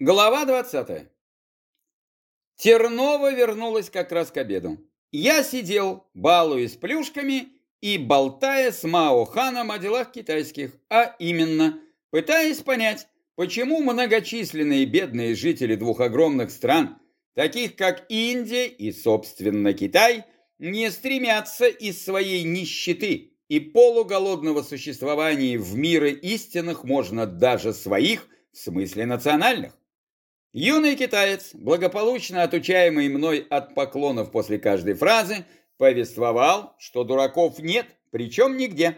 Глава 20. Тернова вернулась как раз к обеду. Я сидел, балуясь плюшками и болтая с Мао Ханом о делах китайских, а именно, пытаясь понять, почему многочисленные бедные жители двух огромных стран, таких как Индия и, собственно, Китай, не стремятся из своей нищеты и полуголодного существования в мире истинных можно даже своих, в смысле национальных. Юный китаец, благополучно отучаемый мной от поклонов после каждой фразы, повествовал, что дураков нет, причем нигде.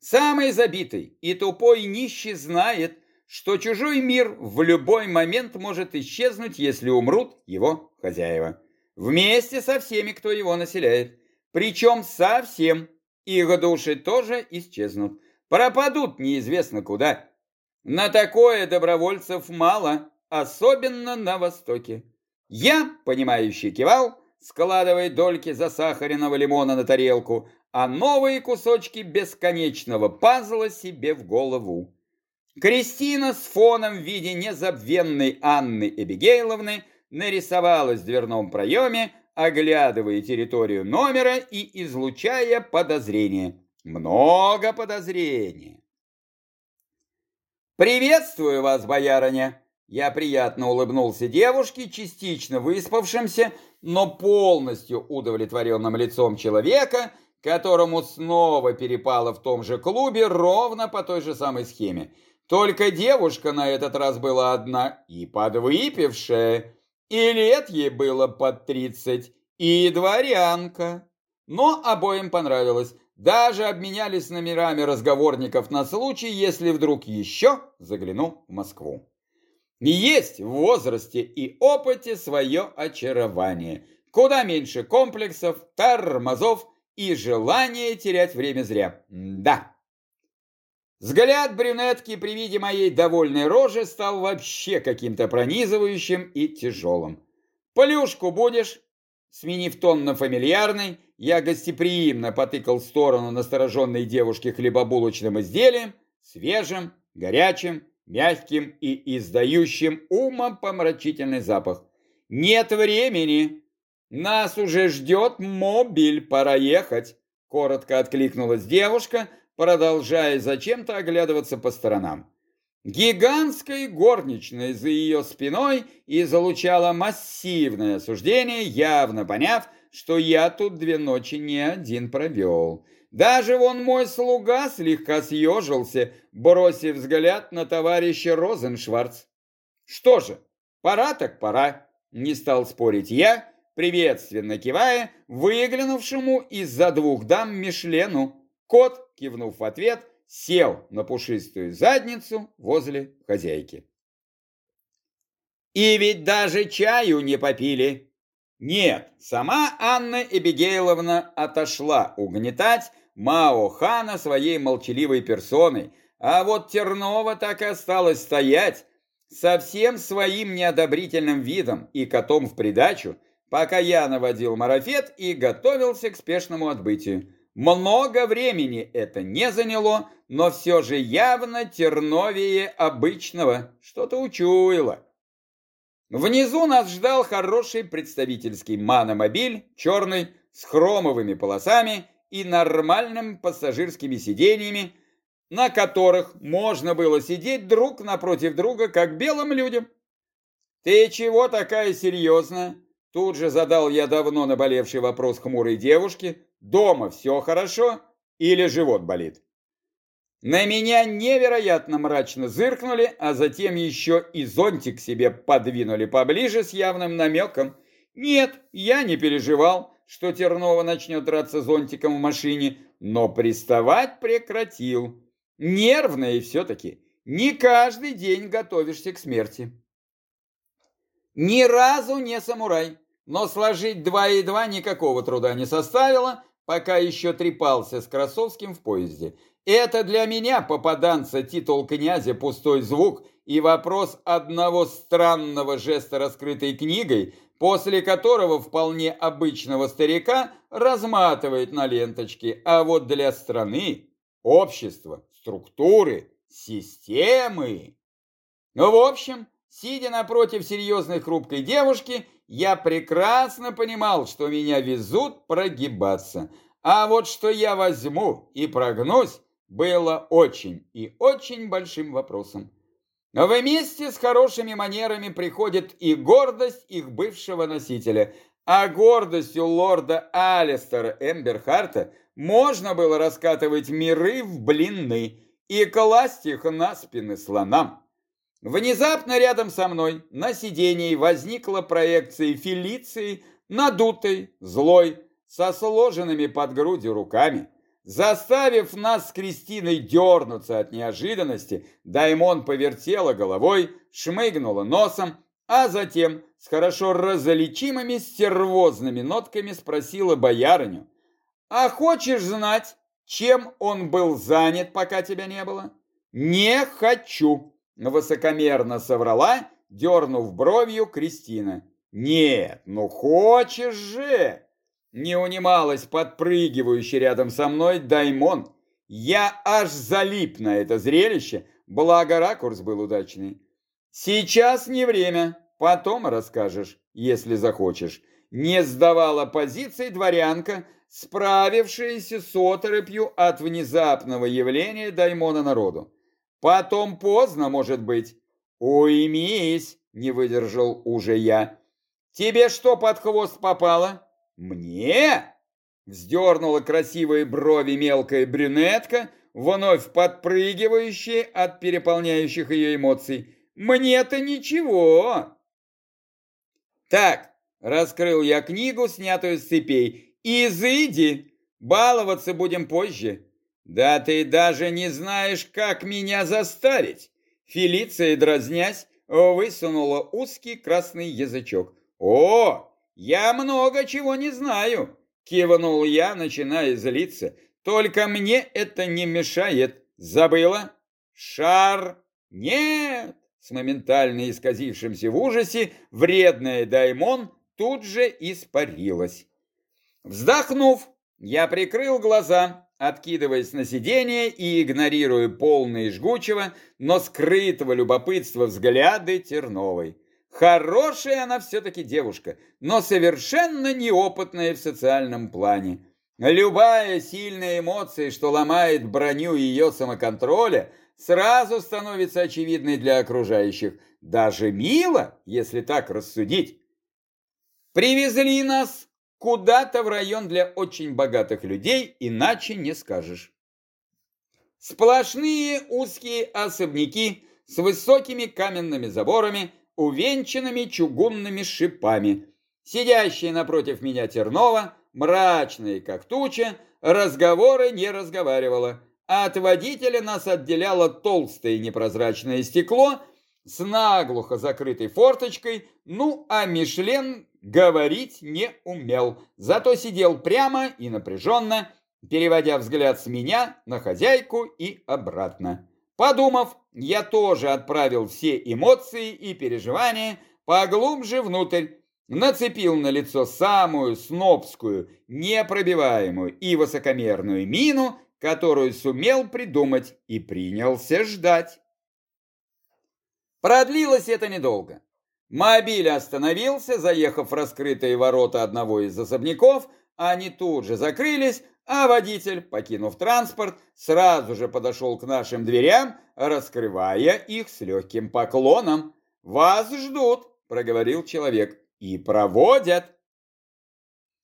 Самый забитый и тупой нищий знает, что чужой мир в любой момент может исчезнуть, если умрут его хозяева. Вместе со всеми, кто его населяет. Причем совсем. Их души тоже исчезнут. Пропадут неизвестно куда. На такое добровольцев мало особенно на Востоке. Я, понимающий, кивал, складывая дольки засахаренного лимона на тарелку, а новые кусочки бесконечного пазла себе в голову. Кристина с фоном в виде незабвенной Анны Эбигейловны нарисовалась в дверном проеме, оглядывая территорию номера и излучая подозрения. Много подозрения. «Приветствую вас, боярыня!» Я приятно улыбнулся девушке, частично выспавшимся, но полностью удовлетворенным лицом человека, которому снова перепало в том же клубе ровно по той же самой схеме. Только девушка на этот раз была одна и подвыпившая, и лет ей было под тридцать, и дворянка. Но обоим понравилось. Даже обменялись номерами разговорников на случай, если вдруг еще загляну в Москву. Есть в возрасте и опыте свое очарование. Куда меньше комплексов, тормозов и желания терять время зря. Да. Взгляд брюнетки при виде моей довольной рожи стал вообще каким-то пронизывающим и тяжелым. «Плюшку будешь?» Сменив тон на фамильярный, я гостеприимно потыкал в сторону настороженной девушки хлебобулочным изделием, свежим, горячим, мягким и издающим умопомрачительный запах. «Нет времени! Нас уже ждет мобиль, пора ехать!» Коротко откликнулась девушка, продолжая зачем-то оглядываться по сторонам. Гигантской горничной за ее спиной и залучала массивное осуждение, явно поняв, что я тут две ночи не один провел. Даже вон мой слуга слегка съежился, бросив взгляд на товарища Розеншварц. Что же, пора так пора, не стал спорить я, приветственно кивая выглянувшему из-за двух дам Мишлену. Кот, кивнув в ответ, сел на пушистую задницу возле хозяйки. И ведь даже чаю не попили. Нет, сама Анна Эбигейловна отошла угнетать, Мао Хана своей молчаливой персоной, а вот Тернова так и осталась стоять со всем своим неодобрительным видом и котом в придачу, пока я наводил марафет и готовился к спешному отбытию. Много времени это не заняло, но все же явно терновее обычного, что-то учуяло. Внизу нас ждал хороший представительский маномобиль, черный, с хромовыми полосами и нормальным пассажирскими сиденьями, на которых можно было сидеть друг напротив друга, как белым людям. «Ты чего такая серьезная?» Тут же задал я давно наболевший вопрос хмурой девушке. «Дома все хорошо или живот болит?» На меня невероятно мрачно зыркнули, а затем еще и зонтик себе подвинули поближе с явным намеком. Нет, я не переживал что Тернова начнет драться зонтиком в машине, но приставать прекратил. Нервная все-таки. Не каждый день готовишься к смерти. Ни разу не самурай, но сложить два и два никакого труда не составило, пока еще трепался с Красовским в поезде. Это для меня, попаданца, титул князя, пустой звук и вопрос одного странного жеста раскрытой книгой, после которого вполне обычного старика разматывает на ленточке, а вот для страны, общества, структуры, системы... Ну, в общем, сидя напротив серьезной хрупкой девушки, я прекрасно понимал, что меня везут прогибаться. А вот что я возьму и прогнусь, было очень и очень большим вопросом. Вместе с хорошими манерами приходит и гордость их бывшего носителя, а гордостью лорда Алистера Эмберхарта можно было раскатывать миры в блины и класть их на спины слонам. Внезапно рядом со мной на сидении возникла проекция Фелиции, надутой, злой, со сложенными под грудью руками. Заставив нас с Кристиной дернуться от неожиданности, Даймон повертела головой, шмыгнула носом, а затем с хорошо различимыми стервозными нотками спросила боярыню. «А хочешь знать, чем он был занят, пока тебя не было?» «Не хочу», — высокомерно соврала, дернув бровью Кристина. «Нет, ну хочешь же!» Не унималась подпрыгивающий рядом со мной Даймон. Я аж залип на это зрелище, благо ракурс был удачный. Сейчас не время, потом расскажешь, если захочешь. Не сдавала позиции дворянка, справившаяся с оторопью от внезапного явления Даймона народу. Потом поздно, может быть. Уймись, не выдержал уже я. Тебе что под хвост попало? «Мне?» — вздернула красивые брови мелкая брюнетка, вновь подпрыгивающая от переполняющих ее эмоций. «Мне-то ничего!» «Так», — раскрыл я книгу, снятую с цепей, «изыди, баловаться будем позже». «Да ты даже не знаешь, как меня заставить!» Фелиция, дразнясь, высунула узкий красный язычок. «О, «Я много чего не знаю», — кивнул я, начиная злиться. «Только мне это не мешает. Забыла? Шар? Нет!» С моментально исказившимся в ужасе вредная Даймон тут же испарилась. Вздохнув, я прикрыл глаза, откидываясь на сиденье и игнорируя полные жгучего, но скрытого любопытства взгляды Терновой. Хорошая она все-таки девушка, но совершенно неопытная в социальном плане. Любая сильная эмоция, что ломает броню ее самоконтроля, сразу становится очевидной для окружающих. Даже мило, если так рассудить. Привезли нас куда-то в район для очень богатых людей, иначе не скажешь. Сплошные узкие особняки с высокими каменными заборами – увенчанными чугунными шипами. Сидящая напротив меня Тернова, мрачная как туча, разговоры не разговаривала. А от водителя нас отделяло толстое непрозрачное стекло с наглухо закрытой форточкой, ну а Мишлен говорить не умел, зато сидел прямо и напряженно, переводя взгляд с меня на хозяйку и обратно. Подумав, я тоже отправил все эмоции и переживания поглубже внутрь, нацепил на лицо самую снобскую, непробиваемую и высокомерную мину, которую сумел придумать и принялся ждать. Продлилось это недолго. Мобиль остановился, заехав в раскрытые ворота одного из особняков, они тут же закрылись, а водитель, покинув транспорт, сразу же подошел к нашим дверям, раскрывая их с легким поклоном. «Вас ждут», — проговорил человек, — «и проводят».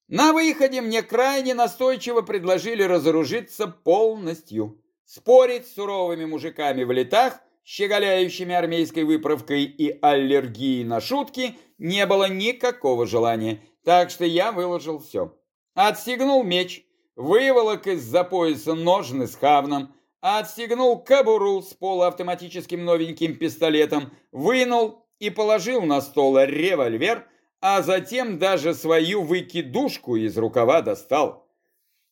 На выходе мне крайне настойчиво предложили разоружиться полностью. Спорить с суровыми мужиками в летах, щеголяющими армейской выправкой и аллергией на шутки, не было никакого желания, так что я выложил все. Отстегнул меч, выволок из-за пояса ножны с хавном, отстегнул кобуру с полуавтоматическим новеньким пистолетом, вынул и положил на стол револьвер, а затем даже свою выкидушку из рукава достал.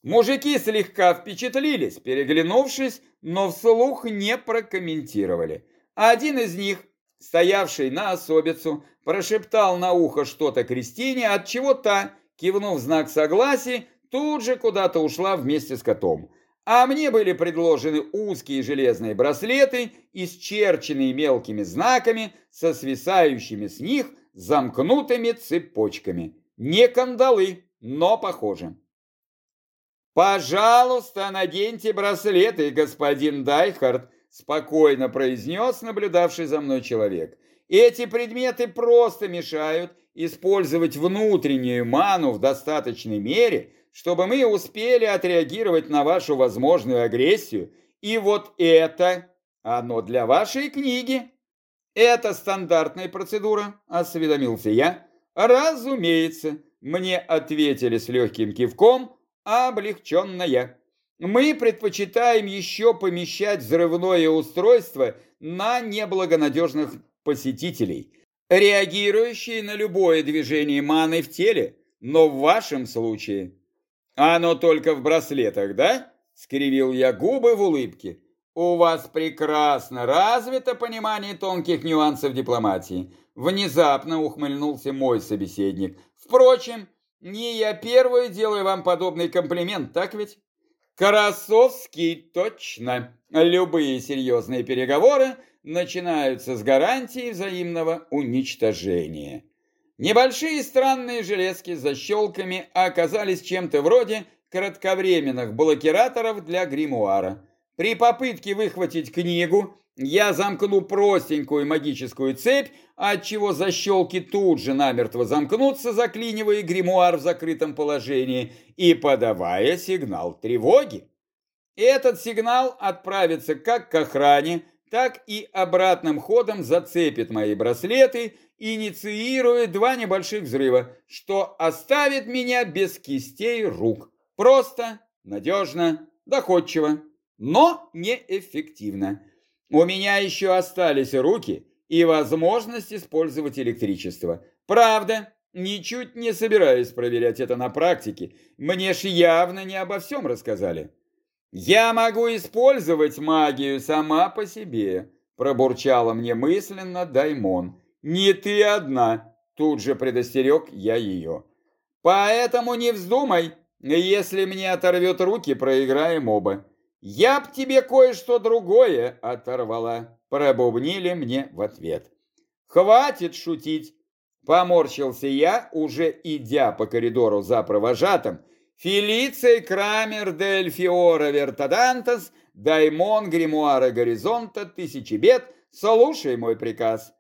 Мужики слегка впечатлились, переглянувшись, но вслух не прокомментировали. Один из них, стоявший на особицу, прошептал на ухо что-то Кристине, от чего та, кивнув знак согласия, тут же куда-то ушла вместе с котом. а мне были предложены узкие железные браслеты, исчерченные мелкими знаками, со свисающими с них замкнутыми цепочками. Не кандалы, но похоже. «Пожалуйста, наденьте браслеты, господин Дайхард», спокойно произнес наблюдавший за мной человек. «Эти предметы просто мешают использовать внутреннюю ману в достаточной мере, чтобы мы успели отреагировать на вашу возможную агрессию. И вот это, оно для вашей книги». «Это стандартная процедура», — осведомился я. «Разумеется», — мне ответили с легким кивком, облегченная. Мы предпочитаем еще помещать взрывное устройство на неблагонадежных посетителей, реагирующие на любое движение маны в теле, но в вашем случае... Оно только в браслетах, да? Скривил я губы в улыбке. У вас прекрасно развито понимание тонких нюансов дипломатии. Внезапно ухмыльнулся мой собеседник. Впрочем, не я первый делаю вам подобный комплимент, так ведь? Красовский, точно. Любые серьезные переговоры начинаются с гарантии взаимного уничтожения. Небольшие странные железки с защелками оказались чем-то вроде кратковременных блокираторов для гримуара. При попытке выхватить книгу я замкну простенькую магическую цепь, отчего защелки тут же намертво замкнутся, заклинивая гримуар в закрытом положении и подавая сигнал тревоги. Этот сигнал отправится как к охране, так и обратным ходом зацепит мои браслеты, инициируя два небольших взрыва, что оставит меня без кистей рук. Просто, надежно, доходчиво, но неэффективно. У меня еще остались руки и возможность использовать электричество. Правда, ничуть не собираюсь проверять это на практике. Мне ж явно не обо всем рассказали. Я могу использовать магию сама по себе, пробурчала мне мысленно Даймон. Не ты одна, тут же предостерег я ее. Поэтому не вздумай, если мне оторвет руки, проиграем оба. «Я б тебе кое-что другое оторвала», — пробубнили мне в ответ. «Хватит шутить», — поморщился я, уже идя по коридору за провожатым. «Фелиций Крамер дель Фиора Вертадантас, Даймон Гримуара Горизонта, Тысячи Бед, слушай мой приказ.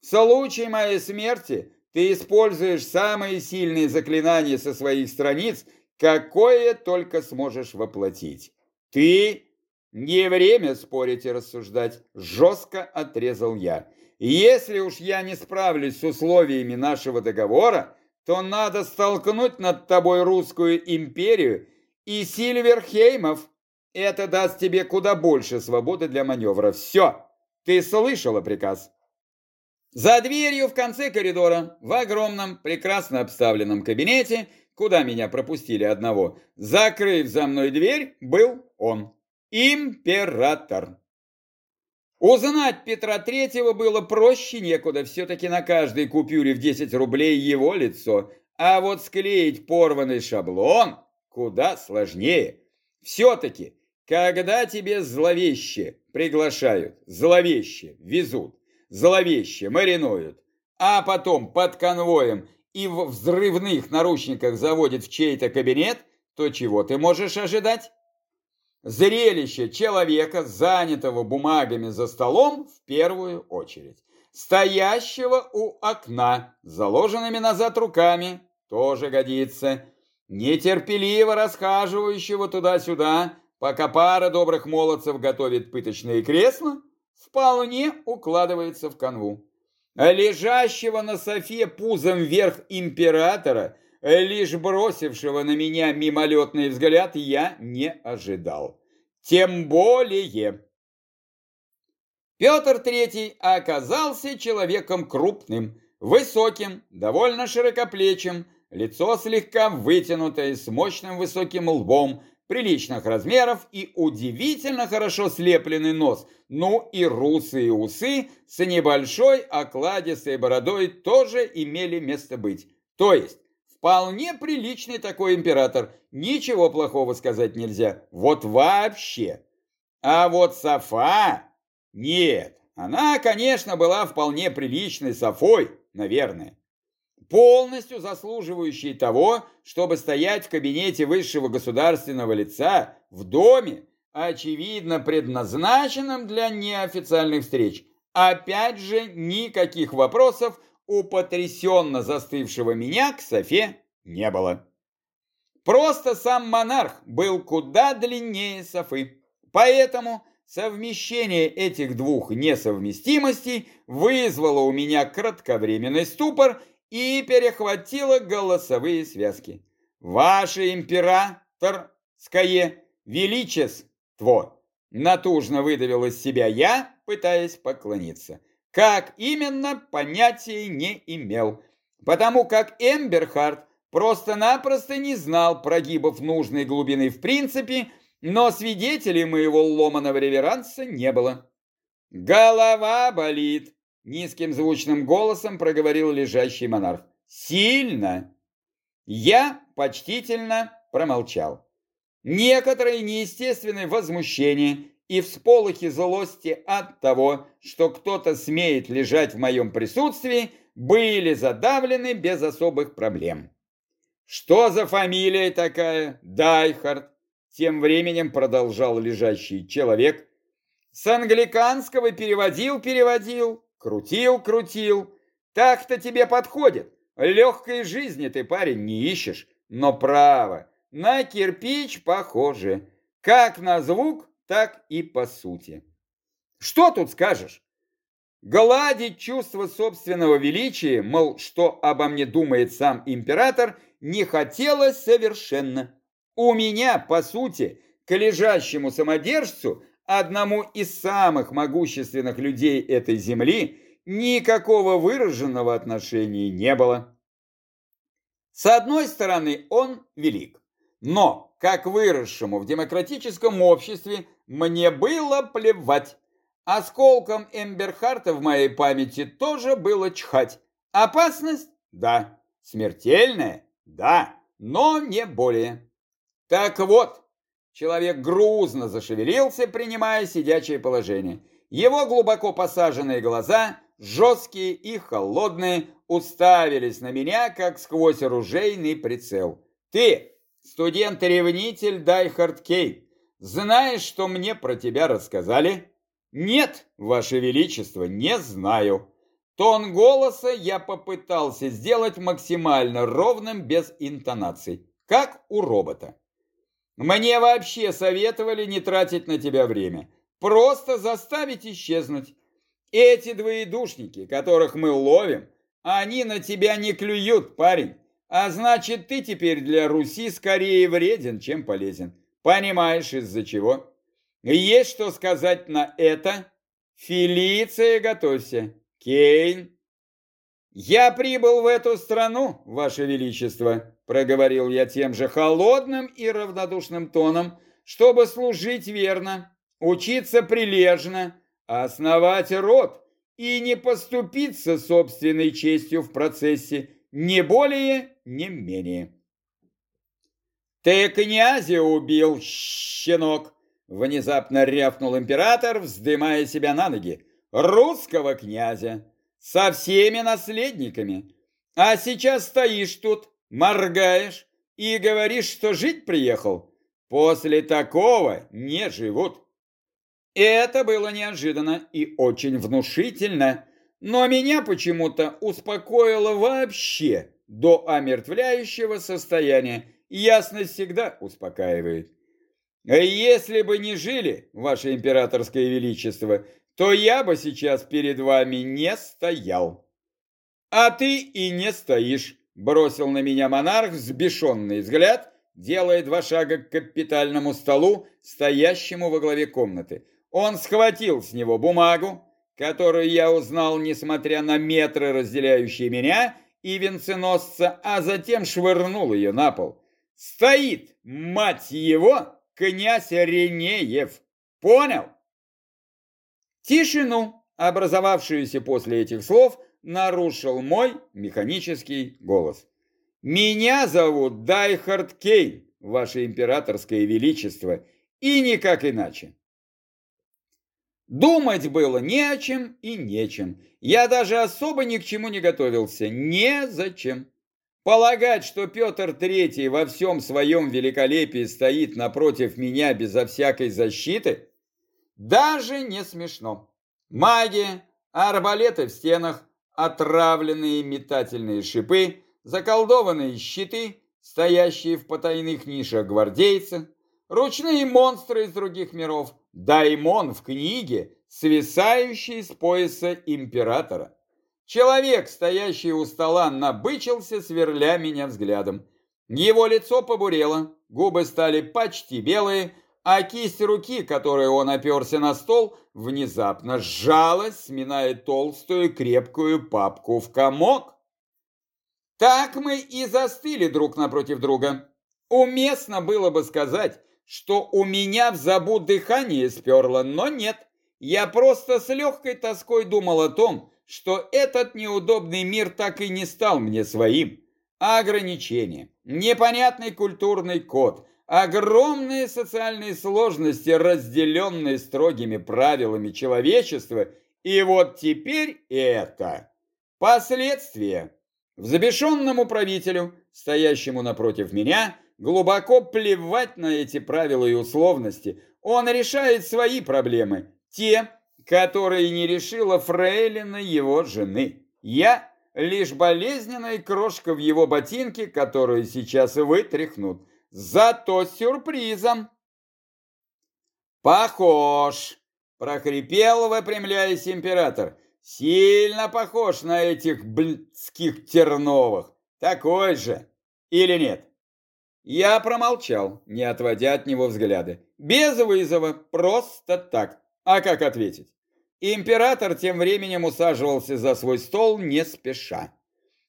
В случае моей смерти ты используешь самые сильные заклинания со своих страниц, какое только сможешь воплотить. «Ты...» «Не время спорить и рассуждать», — жестко отрезал я. «Если уж я не справлюсь с условиями нашего договора, то надо столкнуть над тобой русскую империю и Сильверхеймов. Это даст тебе куда больше свободы для маневра. Все, ты слышала приказ?» За дверью в конце коридора, в огромном, прекрасно обставленном кабинете, куда меня пропустили одного, закрыв за мной дверь, был он. Император. Узнать Петра Третьего было проще некуда, все-таки на каждой купюре в 10 рублей его лицо, а вот склеить порванный шаблон куда сложнее. Все-таки, когда тебе зловеще приглашают, зловеще везут, зловеще маринуют, а потом под конвоем и в взрывных наручниках заводит в чей-то кабинет, то чего ты можешь ожидать? Зрелище человека, занятого бумагами за столом, в первую очередь. Стоящего у окна, заложенными назад руками, тоже годится. Нетерпеливо расхаживающего туда-сюда, пока пара добрых молодцев готовит пыточные кресла, вполне укладывается в канву лежащего на софе пузом вверх императора, лишь бросившего на меня мимолетный взгляд, я не ожидал. Тем более... Петр Третий оказался человеком крупным, высоким, довольно широкоплечим, лицо слегка вытянутое, с мощным высоким лбом, приличных размеров и удивительно хорошо слепленный нос, ну и русые усы с небольшой окладистой бородой тоже имели место быть. То есть, вполне приличный такой император. Ничего плохого сказать нельзя. Вот вообще. А вот Софа... Нет, она, конечно, была вполне приличной Софой, наверное. Полностью заслуживающей того, чтобы стоять в кабинете высшего государственного лица в доме, очевидно предназначенном для неофициальных встреч. Опять же, никаких вопросов у потрясенно застывшего меня к Софе не было. Просто сам монарх был куда длиннее Софы. Поэтому совмещение этих двух несовместимостей вызвало у меня кратковременный ступор и перехватило голосовые связки. Ваше императорское величество натужно выдавил из себя я, пытаясь поклониться. Как именно, понятия не имел, потому как Эмберхард просто-напросто не знал прогибов нужной глубины в принципе, но свидетелей моего ломаного реверанса не было. «Голова болит!» — низким звучным голосом проговорил лежащий монарх. «Сильно!» Я почтительно промолчал. Некоторое неестественное возмущение и всполохи злости от того, что кто-то смеет лежать в моем присутствии, были задавлены без особых проблем. «Что за фамилия такая? Дайхард?» Тем временем продолжал лежащий человек. «С англиканского переводил-переводил, крутил-крутил. Так-то тебе подходит. Легкой жизни ты, парень, не ищешь, но право, на кирпич похоже. Как на звук, так и по сути. Что тут скажешь? Гладить чувство собственного величия, мол, что обо мне думает сам император, не хотелось совершенно. У меня, по сути, к лежащему самодержцу, одному из самых могущественных людей этой земли, никакого выраженного отношения не было. С одной стороны, он велик, но, как выросшему в демократическом обществе, мне было плевать. Осколком Эмберхарта в моей памяти тоже было чхать. Опасность? Да. Смертельная? Да. Но не более. Так вот, человек грузно зашевелился, принимая сидячее положение. Его глубоко посаженные глаза, жесткие и холодные, уставились на меня, как сквозь оружейный прицел. «Ты, студент-ревнитель Дайхард Кейн, знаешь, что мне про тебя рассказали? Нет, ваше величество, не знаю. Тон голоса я попытался сделать максимально ровным, без интонаций, как у робота. Мне вообще советовали не тратить на тебя время, просто заставить исчезнуть. Эти двоедушники, которых мы ловим, они на тебя не клюют, парень. А значит, ты теперь для Руси скорее вреден, чем полезен. Понимаешь, из-за чего? Есть что сказать на это? Фелиция, готовься. Кейн. Я прибыл в эту страну, Ваше Величество, проговорил я тем же холодным и равнодушным тоном, чтобы служить верно, учиться прилежно, основать род и не поступиться собственной честью в процессе, не более, не менее. «Ты князя убил, щенок!» Внезапно рявкнул император, вздымая себя на ноги. «Русского князя! Со всеми наследниками! А сейчас стоишь тут, моргаешь и говоришь, что жить приехал? После такого не живут!» Это было неожиданно и очень внушительно, но меня почему-то успокоило вообще до омертвляющего состояния, Ясность всегда успокаивает. А если бы не жили, ваше императорское величество, то я бы сейчас перед вами не стоял. А ты и не стоишь, бросил на меня монарх взбешенный взгляд, делая два шага к капитальному столу, стоящему во главе комнаты. Он схватил с него бумагу, которую я узнал, несмотря на метры, разделяющие меня и венценосца, а затем швырнул ее на пол. Стоит, мать его, князь Ренеев. Понял? Тишину, образовавшуюся после этих слов, нарушил мой механический голос. Меня зовут Дайхард Кейн, ваше императорское величество, и никак иначе. Думать было не о чем и нечем. Я даже особо ни к чему не готовился. Незачем. Полагать, что Петр Третий во всем своем великолепии стоит напротив меня безо всякой защиты, даже не смешно. Магия, арбалеты в стенах, отравленные метательные шипы, заколдованные щиты, стоящие в потайных нишах гвардейцы, ручные монстры из других миров, даймон в книге, свисающий с пояса императора. Человек, стоящий у стола, набычился, сверля меня взглядом. Его лицо побурело, губы стали почти белые, а кисть руки, которой он оперся на стол, внезапно сжалась, сминая толстую крепкую папку в комок. Так мы и застыли друг напротив друга. Уместно было бы сказать, что у меня в забу дыхание сперло, но нет. Я просто с легкой тоской думал о том, что этот неудобный мир так и не стал мне своим. Ограничения, непонятный культурный код, огромные социальные сложности, разделенные строгими правилами человечества, и вот теперь это. Последствия. Взбешенному правителю, стоящему напротив меня, глубоко плевать на эти правила и условности. Он решает свои проблемы, те, которые не решила фрейлина его жены. Я лишь болезненная крошка в его ботинке, которую сейчас вытряхнут. Зато сюрпризом. Похож, прохрипел, выпрямляясь император. Сильно похож на этих блядских терновых. Такой же. Или нет? Я промолчал, не отводя от него взгляда. Без вызова, просто так. А как ответить? Император тем временем усаживался за свой стол не спеша.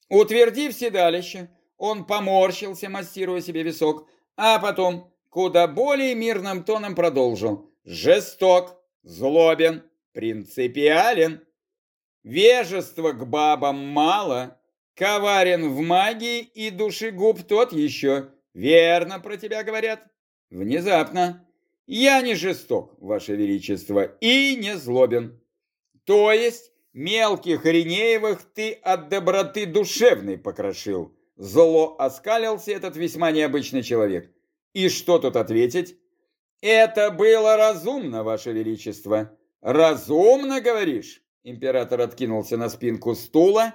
Утвердив седалище, он поморщился, массируя себе висок, а потом куда более мирным тоном продолжил. Жесток, злобен, принципиален. Вежества к бабам мало, коварен в магии и душегуб тот еще. Верно про тебя говорят? Внезапно. Я не жесток, ваше величество, и не злобен. То есть мелких Ренеевых ты от доброты душевной покрошил. Зло оскалился этот весьма необычный человек. И что тут ответить? Это было разумно, ваше величество. Разумно, говоришь? Император откинулся на спинку стула.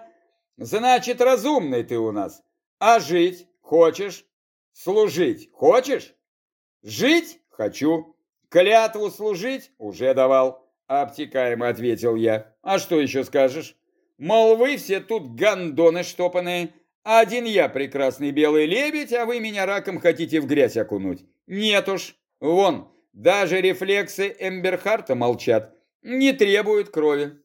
Значит, разумный ты у нас. А жить хочешь? Служить хочешь? Жить хочу. Клятву служить уже давал. Обтекаемо ответил я. А что еще скажешь? Мол, вы все тут гондоны штопанные. Один я прекрасный белый лебедь, а вы меня раком хотите в грязь окунуть. Нет уж. Вон, даже рефлексы Эмберхарта молчат. Не требуют крови.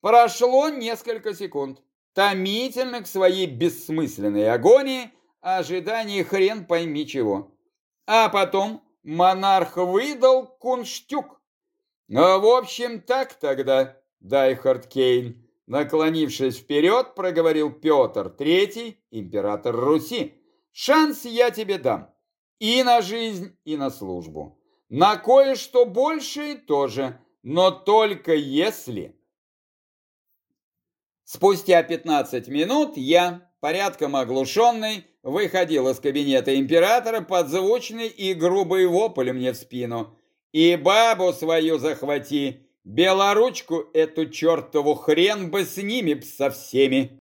Прошло несколько секунд. Томительных в своей бессмысленной агонии, ожидание хрен пойми чего. А потом монарх выдал кунштюк. Ну, в общем, так тогда, Дайхард Кейн. Наклонившись вперед, проговорил Петр Третий, император Руси. Шанс я тебе дам. И на жизнь, и на службу. На кое-что большее тоже, но только если... Спустя 15 минут я, порядком оглушенный, выходил из кабинета императора под звучный и грубый вопль мне в спину. И бабу свою захвати, белоручку эту чертову хрен бы с ними со всеми.